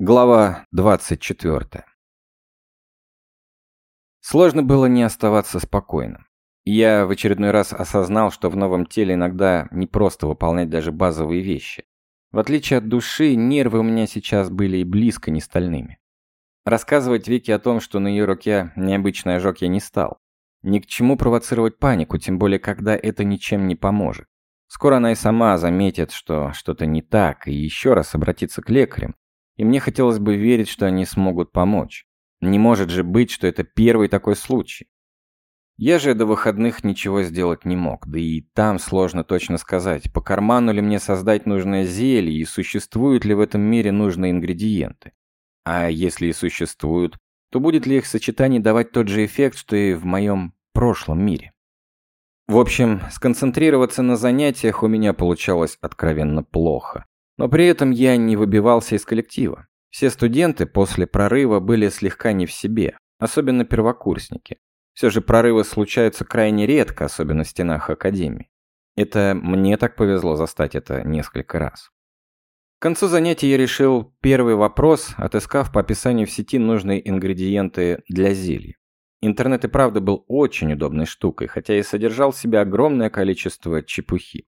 Глава 24. Сложно было не оставаться спокойным. Я в очередной раз осознал, что в новом теле иногда не просто выполнять даже базовые вещи. В отличие от души, нервы у меня сейчас были и близко не стальными. Рассказывать Вике о том, что на ее руке необычный ожог, я не стал. Ни к чему провоцировать панику, тем более, когда это ничем не поможет. Скоро она и сама заметит, что что-то не так, и еще раз обратится к лекарям, и мне хотелось бы верить, что они смогут помочь. Не может же быть, что это первый такой случай. Я же до выходных ничего сделать не мог, да и там сложно точно сказать, по карману ли мне создать нужное зелье и существуют ли в этом мире нужные ингредиенты. А если и существуют, то будет ли их сочетание давать тот же эффект, что и в моем прошлом мире? В общем, сконцентрироваться на занятиях у меня получалось откровенно плохо. Но при этом я не выбивался из коллектива. Все студенты после прорыва были слегка не в себе, особенно первокурсники. Все же прорывы случаются крайне редко, особенно в стенах академии. Это мне так повезло застать это несколько раз. К концу занятия я решил первый вопрос, отыскав по описанию в сети нужные ингредиенты для зелья. Интернет и правда был очень удобной штукой, хотя и содержал в себе огромное количество чепухи.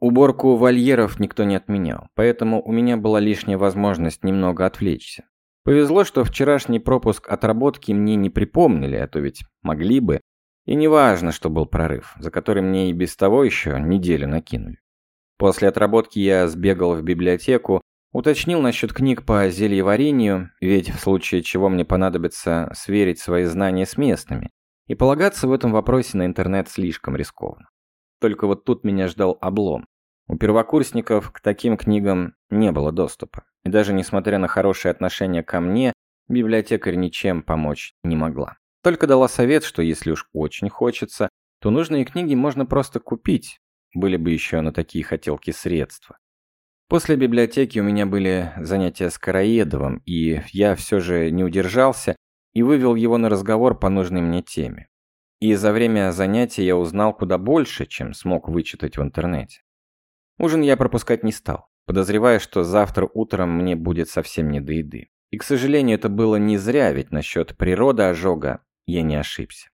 Уборку вольеров никто не отменял, поэтому у меня была лишняя возможность немного отвлечься. Повезло, что вчерашний пропуск отработки мне не припомнили, а то ведь могли бы. И неважно, что был прорыв, за который мне и без того еще неделю накинули. После отработки я сбегал в библиотеку, уточнил насчет книг по зельеварению, ведь в случае чего мне понадобится сверить свои знания с местными, и полагаться в этом вопросе на интернет слишком рискованно. Только вот тут меня ждал облом. У первокурсников к таким книгам не было доступа. И даже несмотря на хорошее отношение ко мне, библиотекарь ничем помочь не могла. Только дала совет, что если уж очень хочется, то нужные книги можно просто купить. Были бы еще на такие хотелки средства. После библиотеки у меня были занятия с Караедовым, и я все же не удержался и вывел его на разговор по нужной мне теме. И за время занятия я узнал куда больше, чем смог вычитать в интернете. Ужин я пропускать не стал, подозревая, что завтра утром мне будет совсем не до еды. И, к сожалению, это было не зря, ведь насчет природы ожога я не ошибся.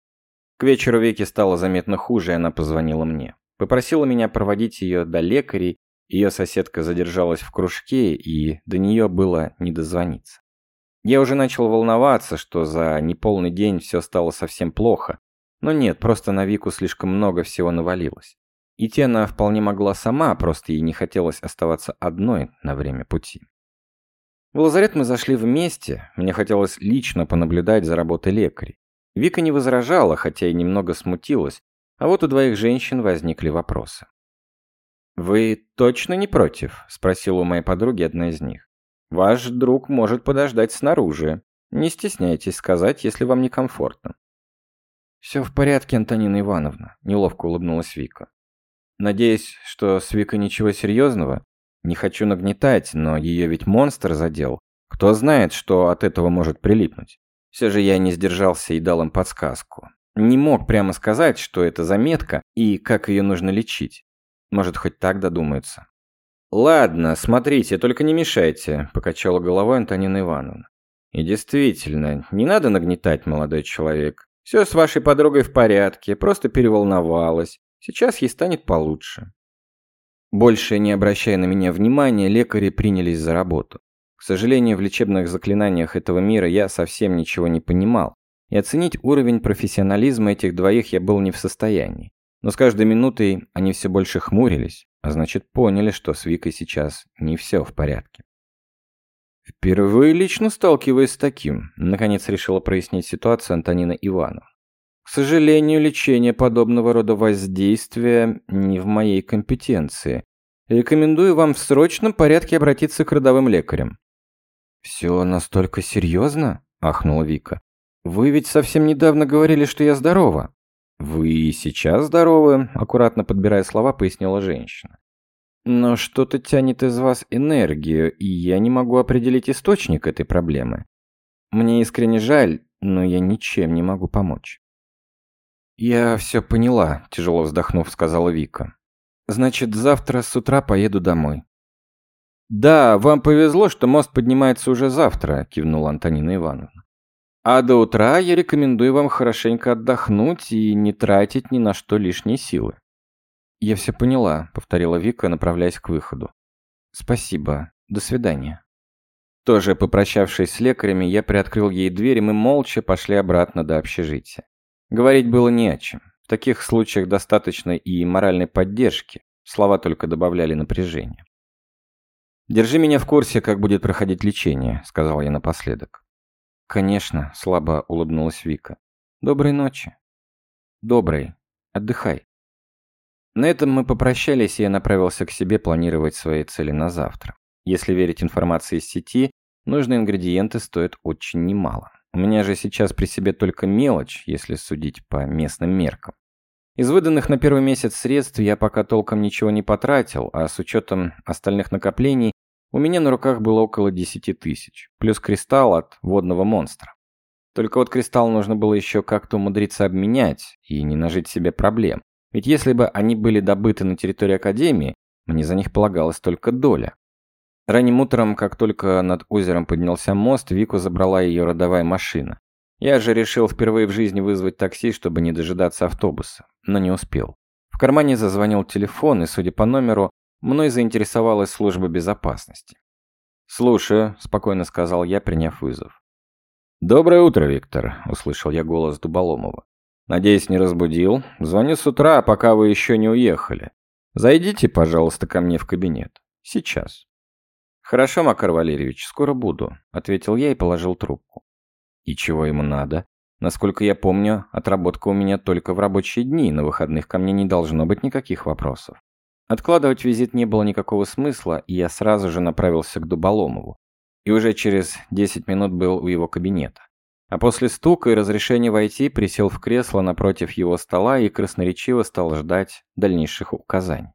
К вечеру Вике стало заметно хуже, и она позвонила мне. Попросила меня проводить ее до лекарей, ее соседка задержалась в кружке, и до нее было не дозвониться. Я уже начал волноваться, что за неполный день все стало совсем плохо. Но нет, просто на Вику слишком много всего навалилось. Идти она вполне могла сама, просто ей не хотелось оставаться одной на время пути. В лазарет мы зашли вместе, мне хотелось лично понаблюдать за работой лекарей. Вика не возражала, хотя и немного смутилась, а вот у двоих женщин возникли вопросы. «Вы точно не против?» – спросила у моей подруги одна из них. «Ваш друг может подождать снаружи. Не стесняйтесь сказать, если вам некомфортно». «Все в порядке, Антонина Ивановна», – неловко улыбнулась Вика. Надеюсь, что с Викой ничего серьезного. Не хочу нагнетать, но ее ведь монстр задел. Кто знает, что от этого может прилипнуть. Все же я не сдержался и дал им подсказку. Не мог прямо сказать, что это заметка и как ее нужно лечить. Может, хоть так додумаются. «Ладно, смотрите, только не мешайте», – покачала головой Антонина Ивановна. «И действительно, не надо нагнетать, молодой человек. Все с вашей подругой в порядке, просто переволновалась. Сейчас ей станет получше. Больше не обращая на меня внимания, лекари принялись за работу. К сожалению, в лечебных заклинаниях этого мира я совсем ничего не понимал, и оценить уровень профессионализма этих двоих я был не в состоянии. Но с каждой минутой они все больше хмурились, а значит поняли, что с Викой сейчас не все в порядке. Впервые лично сталкиваясь с таким, наконец решила прояснить ситуацию Антонина Иванова. К сожалению, лечение подобного рода воздействия не в моей компетенции. Рекомендую вам в срочном порядке обратиться к родовым лекарям. «Все настолько серьезно?» – ахнула Вика. «Вы ведь совсем недавно говорили, что я здорова». «Вы и сейчас здоровы», – аккуратно подбирая слова, пояснила женщина. «Но что-то тянет из вас энергию, и я не могу определить источник этой проблемы. Мне искренне жаль, но я ничем не могу помочь». «Я все поняла», – тяжело вздохнув, сказала Вика. «Значит, завтра с утра поеду домой». «Да, вам повезло, что мост поднимается уже завтра», – кивнула Антонина Ивановна. «А до утра я рекомендую вам хорошенько отдохнуть и не тратить ни на что лишние силы». «Я все поняла», – повторила Вика, направляясь к выходу. «Спасибо. До свидания». Тоже попрощавшись с лекарями, я приоткрыл ей дверь, и мы молча пошли обратно до общежития. Говорить было не о чем. В таких случаях достаточно и моральной поддержки. Слова только добавляли напряжения. «Держи меня в курсе, как будет проходить лечение», — сказал я напоследок. «Конечно», — слабо улыбнулась Вика. «Доброй ночи». «Доброй. Отдыхай». На этом мы попрощались, и я направился к себе планировать свои цели на завтра. Если верить информации из сети, нужные ингредиенты стоят очень немало. У меня же сейчас при себе только мелочь, если судить по местным меркам. Из выданных на первый месяц средств я пока толком ничего не потратил, а с учетом остальных накоплений у меня на руках было около 10 тысяч, плюс кристалл от водного монстра. Только вот кристалл нужно было еще как-то умудриться обменять и не нажить себе проблем. Ведь если бы они были добыты на территории Академии, мне за них полагалась только доля. Ранним утром, как только над озером поднялся мост, Вику забрала ее родовая машина. Я же решил впервые в жизни вызвать такси, чтобы не дожидаться автобуса, но не успел. В кармане зазвонил телефон, и, судя по номеру, мной заинтересовалась служба безопасности. «Слушаю», – спокойно сказал я, приняв вызов. «Доброе утро, Виктор», – услышал я голос Дуболомова. «Надеюсь, не разбудил. Звоню с утра, пока вы еще не уехали. Зайдите, пожалуйста, ко мне в кабинет. Сейчас». «Хорошо, Макар Валерьевич, скоро буду», – ответил я и положил трубку. «И чего ему надо? Насколько я помню, отработка у меня только в рабочие дни, на выходных ко мне не должно быть никаких вопросов». Откладывать визит не было никакого смысла, и я сразу же направился к Дуболомову. И уже через 10 минут был у его кабинета. А после стука и разрешения войти присел в кресло напротив его стола и красноречиво стал ждать дальнейших указаний.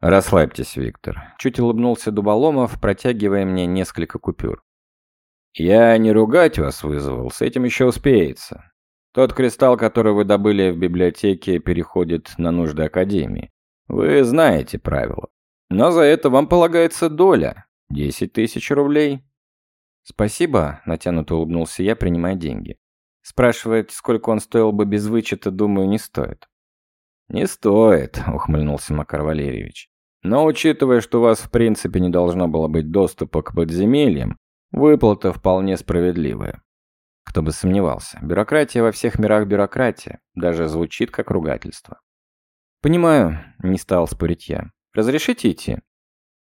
«Расслабьтесь, Виктор», — чуть улыбнулся Дуболомов, протягивая мне несколько купюр. «Я не ругать вас вызвал, с этим еще успеется. Тот кристалл, который вы добыли в библиотеке, переходит на нужды Академии. Вы знаете правила. Но за это вам полагается доля. Десять тысяч рублей». «Спасибо», — натянуто улыбнулся я, принимая деньги. Спрашивает, сколько он стоил бы без вычета, думаю, не стоит. «Не стоит», — ухмыльнулся Макар Валерьевич. «Но учитывая, что у вас в принципе не должно было быть доступа к подземельям, выплата вполне справедливая». Кто бы сомневался. Бюрократия во всех мирах бюрократия. Даже звучит как ругательство. «Понимаю», — не стал спорить я. «Разрешите идти?»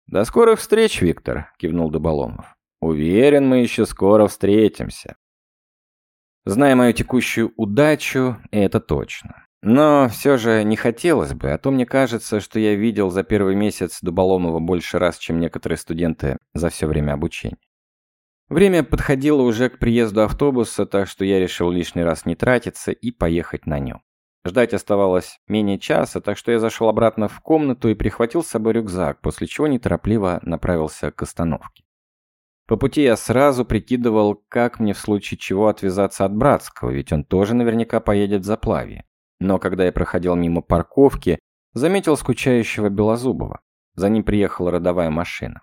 «До скорых встреч, Виктор», — кивнул Доболомов. «Уверен, мы еще скоро встретимся». Зная мою текущую удачу, это точно. Но все же не хотелось бы, а то мне кажется, что я видел за первый месяц Дуболомова больше раз, чем некоторые студенты за все время обучения. Время подходило уже к приезду автобуса, так что я решил лишний раз не тратиться и поехать на нем. Ждать оставалось менее часа, так что я зашел обратно в комнату и прихватил с собой рюкзак, после чего неторопливо направился к остановке. По пути я сразу прикидывал, как мне в случае чего отвязаться от Братского, ведь он тоже наверняка поедет в заплаве. Но когда я проходил мимо парковки, заметил скучающего Белозубова. За ним приехала родовая машина.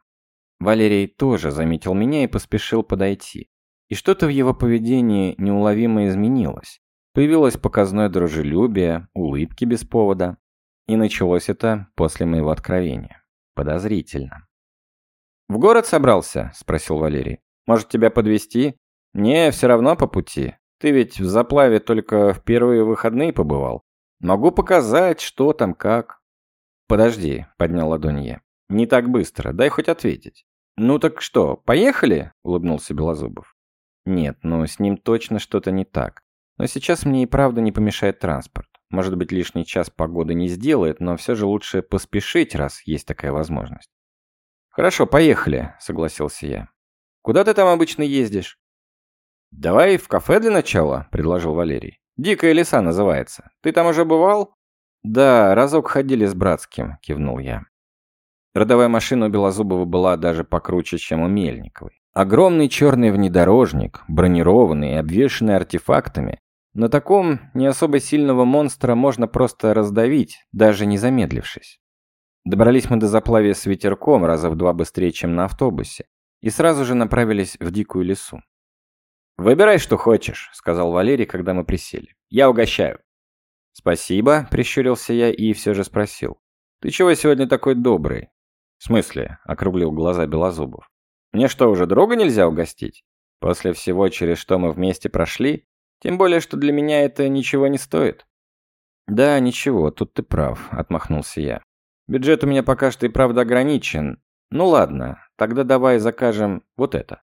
Валерий тоже заметил меня и поспешил подойти. И что-то в его поведении неуловимо изменилось. Появилось показное дружелюбие, улыбки без повода. И началось это после моего откровения. Подозрительно. «В город собрался?» – спросил Валерий. «Может, тебя подвести? «Не, все равно по пути. Ты ведь в заплаве только в первые выходные побывал. Могу показать, что там, как». «Подожди», — поднял ладонь я. «Не так быстро, дай хоть ответить». «Ну так что, поехали?» — улыбнулся Белозубов. «Нет, ну с ним точно что-то не так. Но сейчас мне и правда не помешает транспорт. Может быть, лишний час погоды не сделает, но все же лучше поспешить, раз есть такая возможность». «Хорошо, поехали», — согласился я. «Куда ты там обычно ездишь?» «Давай в кафе для начала», — предложил Валерий. «Дикая леса называется. Ты там уже бывал?» «Да, разок ходили с Братским», — кивнул я. Родовая машина у Белозубова была даже покруче, чем у Мельниковой. Огромный черный внедорожник, бронированный и обвешанный артефактами. На таком не особо сильного монстра можно просто раздавить, даже не замедлившись. Добрались мы до заплавия с ветерком раза в два быстрее, чем на автобусе, и сразу же направились в дикую лесу. «Выбирай, что хочешь», — сказал Валерий, когда мы присели. «Я угощаю». «Спасибо», — прищурился я и все же спросил. «Ты чего сегодня такой добрый?» «В смысле?» — округлил глаза Белозубов. «Мне что, уже друга нельзя угостить? После всего, через что мы вместе прошли? Тем более, что для меня это ничего не стоит». «Да, ничего, тут ты прав», — отмахнулся я. «Бюджет у меня пока что и правда ограничен. Ну ладно, тогда давай закажем вот это».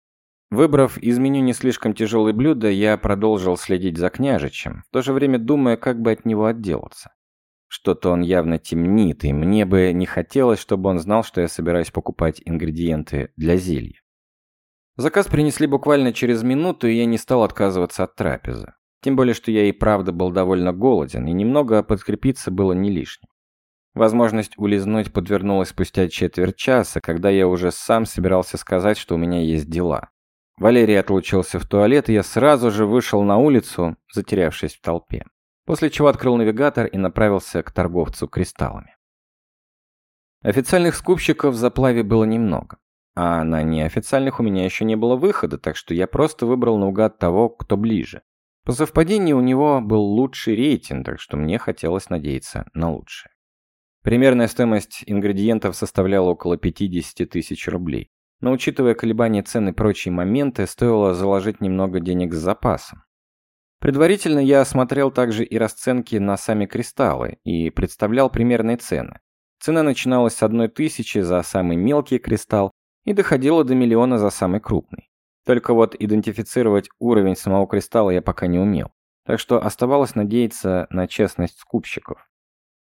Выбрав из меню не слишком тяжелое блюдо, я продолжил следить за княжичем, в то же время думая, как бы от него отделаться. Что-то он явно темнит, и мне бы не хотелось, чтобы он знал, что я собираюсь покупать ингредиенты для зелья. Заказ принесли буквально через минуту, и я не стал отказываться от трапезы. Тем более, что я и правда был довольно голоден, и немного подкрепиться было не лишним. Возможность улизнуть подвернулась спустя четверть часа, когда я уже сам собирался сказать, что у меня есть дела. Валерий отлучился в туалет, и я сразу же вышел на улицу, затерявшись в толпе. После чего открыл навигатор и направился к торговцу кристаллами. Официальных скупщиков в заплаве было немного. А на неофициальных у меня еще не было выхода, так что я просто выбрал наугад того, кто ближе. По совпадению у него был лучший рейтинг, так что мне хотелось надеяться на лучшее. Примерная стоимость ингредиентов составляла около 50 тысяч рублей но учитывая колебания цен и прочие моменты, стоило заложить немного денег с запасом. Предварительно я осмотрел также и расценки на сами кристаллы и представлял примерные цены. Цена начиналась с одной тысячи за самый мелкий кристалл и доходила до миллиона за самый крупный. Только вот идентифицировать уровень самого кристалла я пока не умел, так что оставалось надеяться на честность скупщиков.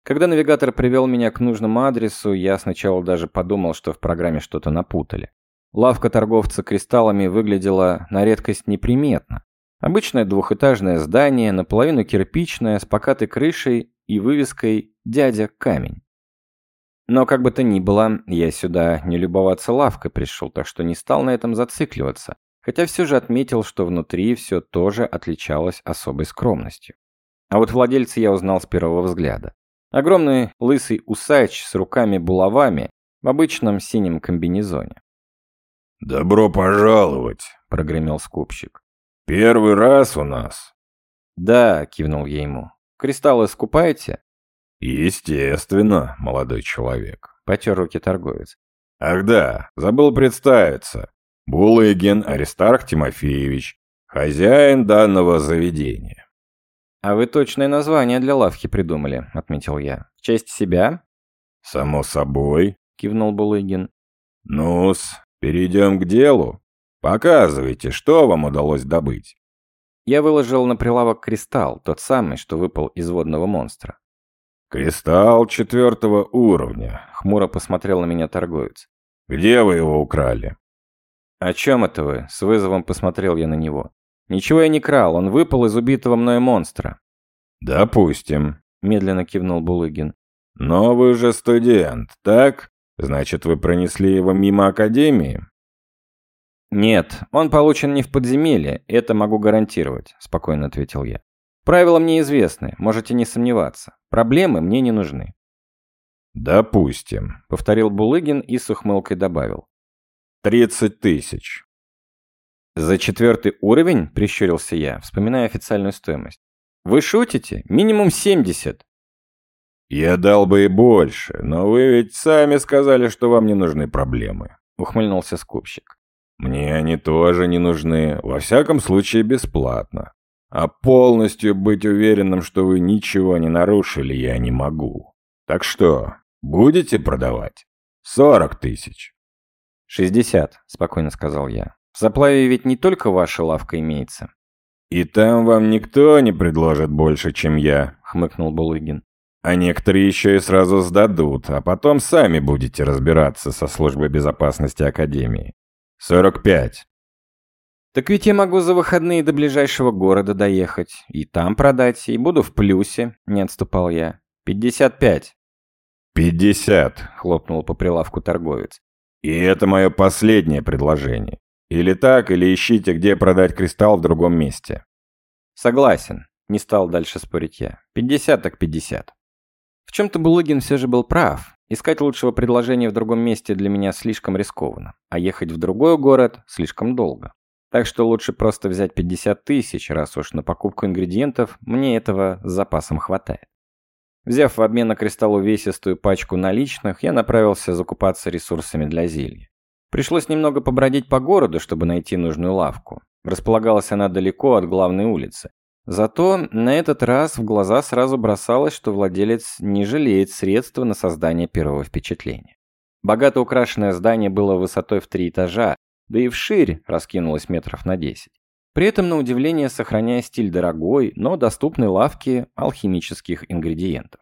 Когда навигатор привел меня к нужному адресу, я сначала даже подумал, что в программе что-то напутали. Лавка торговца кристаллами выглядела на редкость неприметно. Обычное двухэтажное здание, наполовину кирпичное, с покатой крышей и вывеской «Дядя Камень». Но как бы то ни было, я сюда не любоваться лавкой пришел, так что не стал на этом зацикливаться, хотя все же отметил, что внутри все тоже отличалось особой скромностью. А вот владельца я узнал с первого взгляда. Огромный лысый усач с руками-булавами в обычном синем комбинезоне. «Добро пожаловать», — прогремел скупщик. «Первый раз у нас». «Да», — кивнул я ему. «Кристаллы скупаете?» «Естественно, молодой человек», — потер руки торговец. «Ах да, забыл представиться. Булыгин Аристарх Тимофеевич, хозяин данного заведения». «А вы точное название для лавки придумали», — отметил я. «В честь себя?» «Само собой», — кивнул Булыгин. «Ну-с, Перейдем к делу. Показывайте, что вам удалось добыть. Я выложил на прилавок кристалл, тот самый, что выпал из водного монстра. «Кристалл четвертого уровня», — хмуро посмотрел на меня торговец. «Где вы его украли?» «О чем это вы?» — с вызовом посмотрел я на него. «Ничего я не крал, он выпал из убитого мной монстра». «Допустим», — медленно кивнул Булыгин. «Но вы же студент, так? Значит, вы пронесли его мимо Академии? Нет, он получен не в подземелье, это могу гарантировать, спокойно ответил я. Правила мне известны, можете не сомневаться. Проблемы мне не нужны. «Допустим», — повторил Булыгин и с ухмылкой добавил. «Тридцать тысяч». «За четвертый уровень?» — прищурился я, вспоминая официальную стоимость. «Вы шутите? Минимум семьдесят». «Я дал бы и больше, но вы ведь сами сказали, что вам не нужны проблемы», — ухмыльнулся скупщик. «Мне они тоже не нужны, во всяком случае бесплатно. А полностью быть уверенным, что вы ничего не нарушили, я не могу. Так что, будете продавать? Сорок тысяч». «Шестьдесят», — спокойно сказал я. «В заплаве ведь не только ваша лавка имеется». «И там вам никто не предложит больше, чем я», — хмыкнул Булыгин. А некоторые еще и сразу сдадут, а потом сами будете разбираться со службой безопасности Академии. 45. Так ведь я могу за выходные до ближайшего города доехать, и там продать, и буду в плюсе, не отступал я. 55. 50, хлопнул по прилавку торговец. И это мое последнее предложение. Или так, или ищите, где продать кристалл в другом месте. Согласен, не стал дальше спорить я. 50 так 50. В чем-то Булыгин все же был прав. Искать лучшего предложения в другом месте для меня слишком рискованно, а ехать в другой город слишком долго. Так что лучше просто взять 50 тысяч, раз уж на покупку ингредиентов мне этого с запасом хватает. Взяв в обмен на кристалл увесистую пачку наличных, я направился закупаться ресурсами для зелья. Пришлось немного побродить по городу, чтобы найти нужную лавку. Располагалась она далеко от главной улицы. Зато на этот раз в глаза сразу бросалось, что владелец не жалеет средства на создание первого впечатления. Богато украшенное здание было высотой в три этажа, да и вширь раскинулось метров на десять. При этом, на удивление, сохраняя стиль дорогой, но доступной лавки алхимических ингредиентов.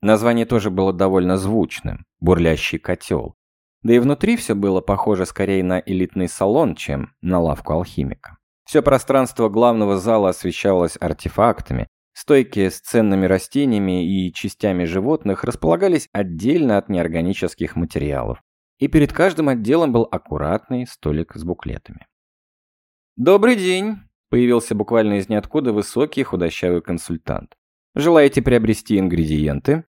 Название тоже было довольно звучным – «Бурлящий котел». Да и внутри все было похоже скорее на элитный салон, чем на лавку алхимика. Все пространство главного зала освещалось артефактами. Стойки с ценными растениями и частями животных располагались отдельно от неорганических материалов. И перед каждым отделом был аккуратный столик с буклетами. «Добрый день!» – появился буквально из ниоткуда высокий худощавый консультант. «Желаете приобрести ингредиенты?»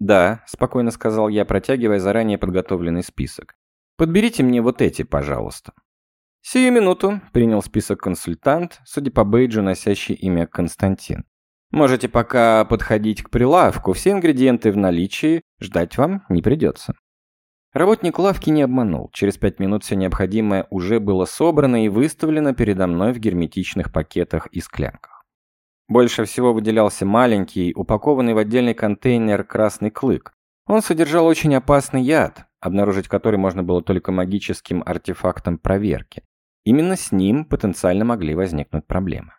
«Да», – спокойно сказал я, протягивая заранее подготовленный список. «Подберите мне вот эти, пожалуйста». «Сию минуту», — принял список консультант, судя по бейджу, носящий имя Константин. «Можете пока подходить к прилавку, все ингредиенты в наличии, ждать вам не придется». Работник лавки не обманул. Через пять минут все необходимое уже было собрано и выставлено передо мной в герметичных пакетах и склянках. Больше всего выделялся маленький, упакованный в отдельный контейнер красный клык. Он содержал очень опасный яд, обнаружить который можно было только магическим артефактом проверки. Именно с ним потенциально могли возникнуть проблемы.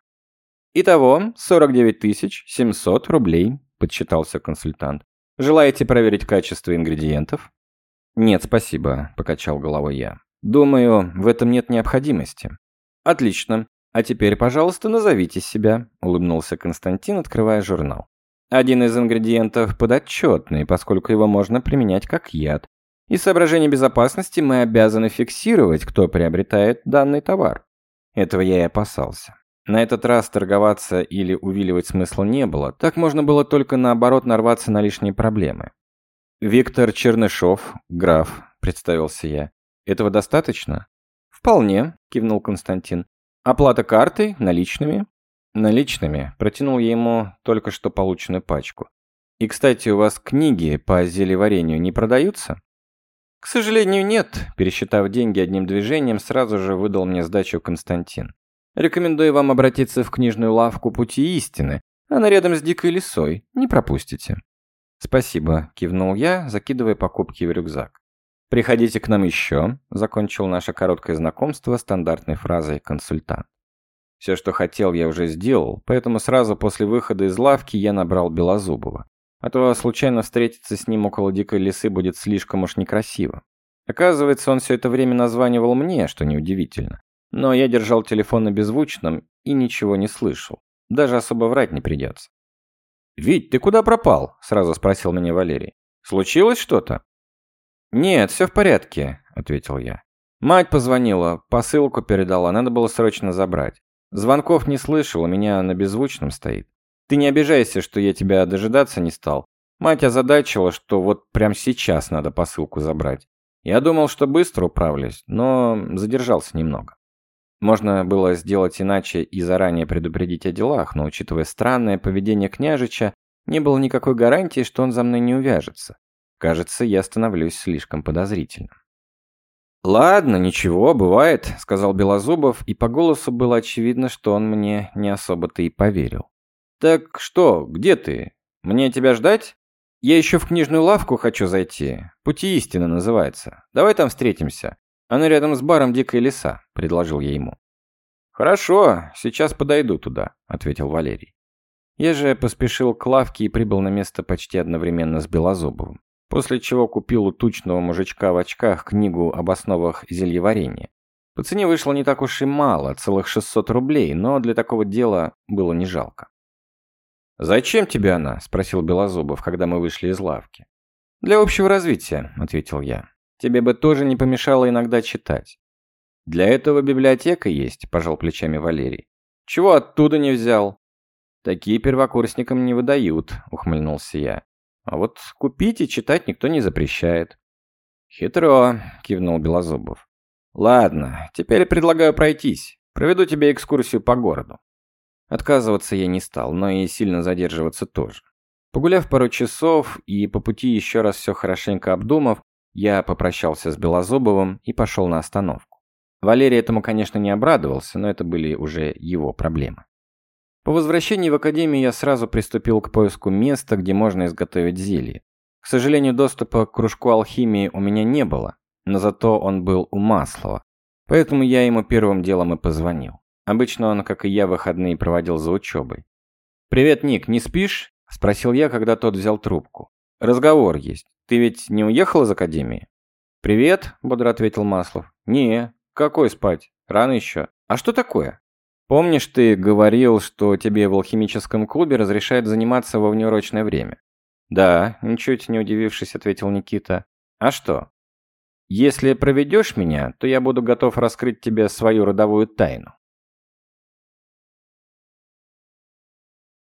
«Итого 49 700 рублей», – подсчитался консультант. «Желаете проверить качество ингредиентов?» «Нет, спасибо», – покачал головой я. «Думаю, в этом нет необходимости». «Отлично. А теперь, пожалуйста, назовите себя», – улыбнулся Константин, открывая журнал. «Один из ингредиентов подотчетный, поскольку его можно применять как яд, из соображений безопасности мы обязаны фиксировать, кто приобретает данный товар. Этого я и опасался. На этот раз торговаться или увиливать смысла не было, так можно было только наоборот нарваться на лишние проблемы. «Виктор Чернышов, граф», — представился я. «Этого достаточно?» «Вполне», — кивнул Константин. «Оплата картой, наличными?» «Наличными», — протянул я ему только что полученную пачку. «И, кстати, у вас книги по зелеварению не продаются?» «К сожалению, нет», – пересчитав деньги одним движением, сразу же выдал мне сдачу Константин. «Рекомендую вам обратиться в книжную лавку «Пути истины». Она рядом с дикой лисой. Не пропустите». «Спасибо», – кивнул я, закидывая покупки в рюкзак. «Приходите к нам еще», – закончил наше короткое знакомство стандартной фразой «консультант». Все, что хотел, я уже сделал, поэтому сразу после выхода из лавки я набрал Белозубова. А то случайно встретиться с ним около дикой лисы будет слишком уж некрасиво. Оказывается, он все это время названивал мне, что неудивительно. Но я держал телефон на беззвучном и ничего не слышал. Даже особо врать не придется. «Вить, ты куда пропал?» – сразу спросил меня Валерий. «Случилось что-то?» «Нет, все в порядке», – ответил я. Мать позвонила, посылку передала, надо было срочно забрать. Звонков не слышал, у меня на беззвучном стоит. Ты не обижайся, что я тебя дожидаться не стал. Мать озадачила, что вот прямо сейчас надо посылку забрать. Я думал, что быстро управлюсь, но задержался немного. Можно было сделать иначе и заранее предупредить о делах, но учитывая странное поведение княжича, не было никакой гарантии, что он за мной не увяжется. Кажется, я становлюсь слишком подозрительным. «Ладно, ничего, бывает», — сказал Белозубов, и по голосу было очевидно, что он мне не особо-то и поверил. «Так что, где ты? Мне тебя ждать? Я еще в книжную лавку хочу зайти. Пути истины называется. Давай там встретимся. Она рядом с баром Дикая леса», — предложил я ему. «Хорошо, сейчас подойду туда», — ответил Валерий. Я же поспешил к лавке и прибыл на место почти одновременно с Белозубовым, после чего купил у тучного мужичка в очках книгу об основах зельеварения. По цене вышло не так уж и мало, целых 600 рублей, но для такого дела было не жалко. «Зачем тебе она?» – спросил Белозубов, когда мы вышли из лавки. «Для общего развития», – ответил я. «Тебе бы тоже не помешало иногда читать». «Для этого библиотека есть», – пожал плечами Валерий. «Чего оттуда не взял?» «Такие первокурсникам не выдают», – ухмыльнулся я. А вот купить и читать никто не запрещает. Хитро, кивнул Белозубов. Ладно, теперь предлагаю пройтись. Проведу тебе экскурсию по городу. Отказываться я не стал, но и сильно задерживаться тоже. Погуляв пару часов и по пути еще раз все хорошенько обдумав, я попрощался с Белозубовым и пошел на остановку. Валерий этому, конечно, не обрадовался, но это были уже его проблемы. По возвращении в академию я сразу приступил к поиску места, где можно изготовить зелье. К сожалению, доступа к кружку алхимии у меня не было, но зато он был у Маслова. Поэтому я ему первым делом и позвонил. Обычно он, как и я, выходные проводил за учебой. «Привет, Ник, не спишь?» – спросил я, когда тот взял трубку. «Разговор есть. Ты ведь не уехал из академии?» «Привет», – бодро ответил Маслов. «Не, какой спать? Рано еще. А что такое?» «Помнишь, ты говорил, что тебе в алхимическом клубе разрешают заниматься во внеурочное время?» «Да», – ничуть не удивившись, ответил Никита. «А что?» «Если проведешь меня, то я буду готов раскрыть тебе свою родовую тайну».